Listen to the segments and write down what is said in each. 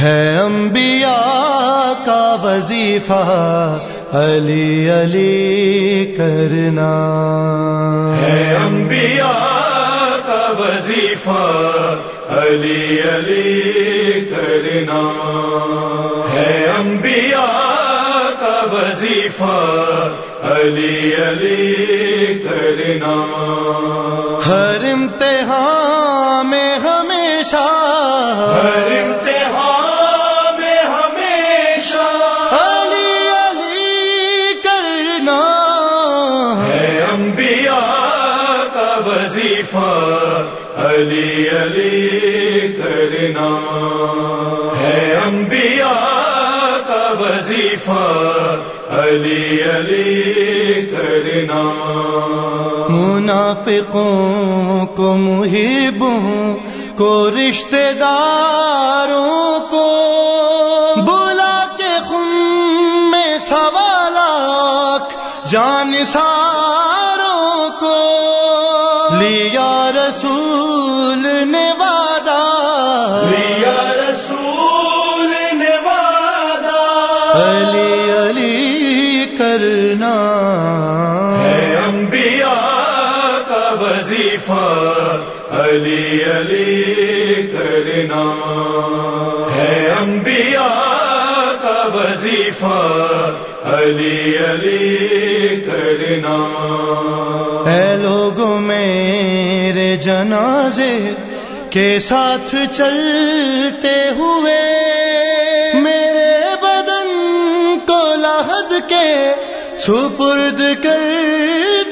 ہے انبیاء کا وظیفہ علی علی کرنا۔ ہے انبیاء کا وظیفہ علی علی کرنا۔ ہے انبیاء کا وظیفہ علی علی کرنا۔ ہر امتحان میں ہمیشہ ہر امتحان علی علی کرنا ہے انبیاء کا وظیفہ علی علی کرنا منافقوں کو محبوں کو رشتہ داروں کو بلا کے خم میں سوالات جان ساروں کو لیا رسول نے وعدہ۔ یا رسول نے وعدہ۔ علی علی کرنا۔ ہے انبیاء کا وظیفہ۔ علی علی کرنا۔ ہے انبیاء وظیفہ علی علی کرنا۔ اے لوگوں میرے جنازے کے ساتھ چلتے ہوئے میرے بدن کو لحد کے سپرد کرتے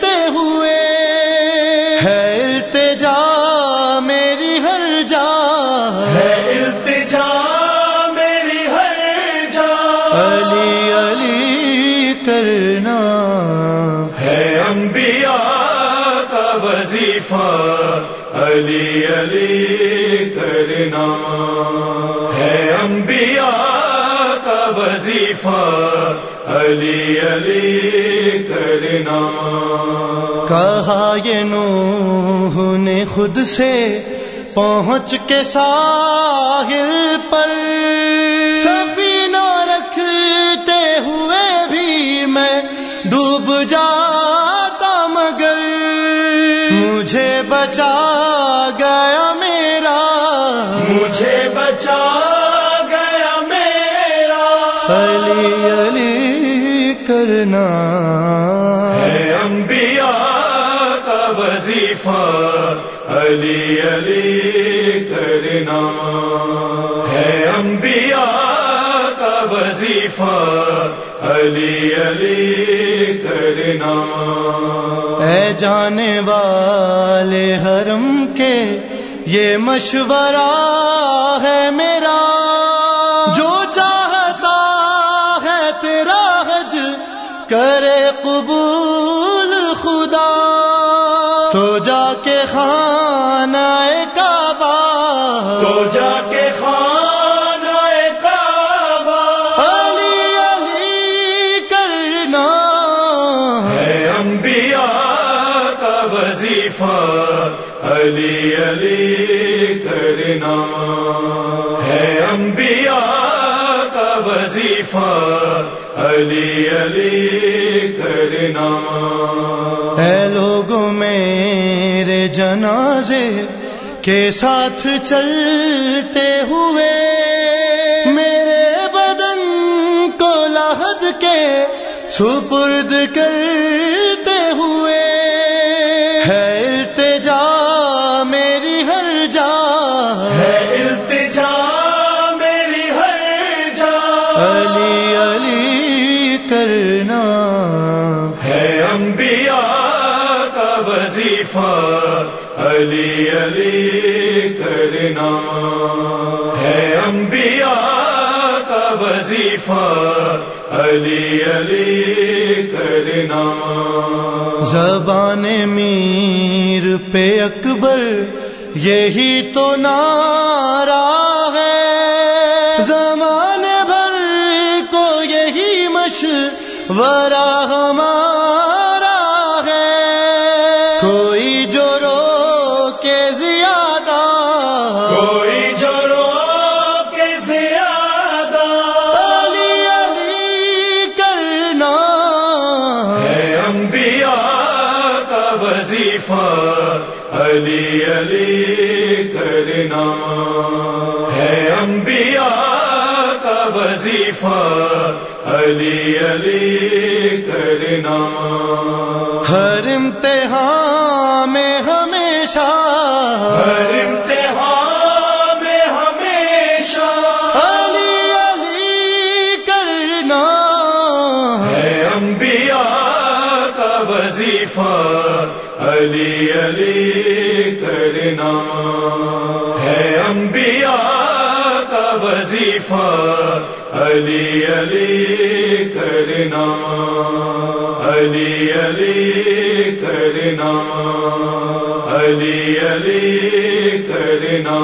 ہے انبیاء کا وظیفہ علی علی کرنا ہے انبیاء کا وظیفہ علی علی کرنا کہا یہ نوح نے خود سے پہنچ کے ساحل بچا گیا میرا۔ مجھے بچا گیا میرا۔ علی علی کرنا۔ ہے انبیاء کا وظیفہ۔ علی علی کرنا۔ ہے انبیاء کا وظیفہ۔ علی علی کرنا اے جانے والے حرم کے، یہ مشورہ ہے میرا۔ جو چاہتا ہے تیرا حج کرے قبول۔ وظیفہ علی علی کرنا ہے انبیاء کا وظیفہ علی علی کرنا اے لوگوں میرے جنازے کے ساتھ چلتے ہوئے میرے بدن کو لحد کے سپرد کرتے التجا میری جا۔ علی علی کرنا۔ ہے انبیاء کا وظیفہ۔ علی علی کرنا۔ ہے انبیاء کا وظیفہ۔ علی علی کرنا۔ زبان میر پہ اکبر۔ یہی تو نارا ہے۔ زمانے بھر کو یہی مشورہ ہمارا ہے۔ کوئی جو رو کے زیادہ۔ کوئی جو رو کے زیادہ۔ علی علی کرنا۔ ہے انبیاء کا وظیفہ۔ علی علی کرنا۔ ہے انبیاء کا وظیفہ علی علی کرنا۔ ہر امتحان میں ہمیشہ ہر امتحان وظیفہ علی علی کرنا ہے انبیاء کا وظیفہ علی علی کرنا علی علی کرنا علی علی کرنا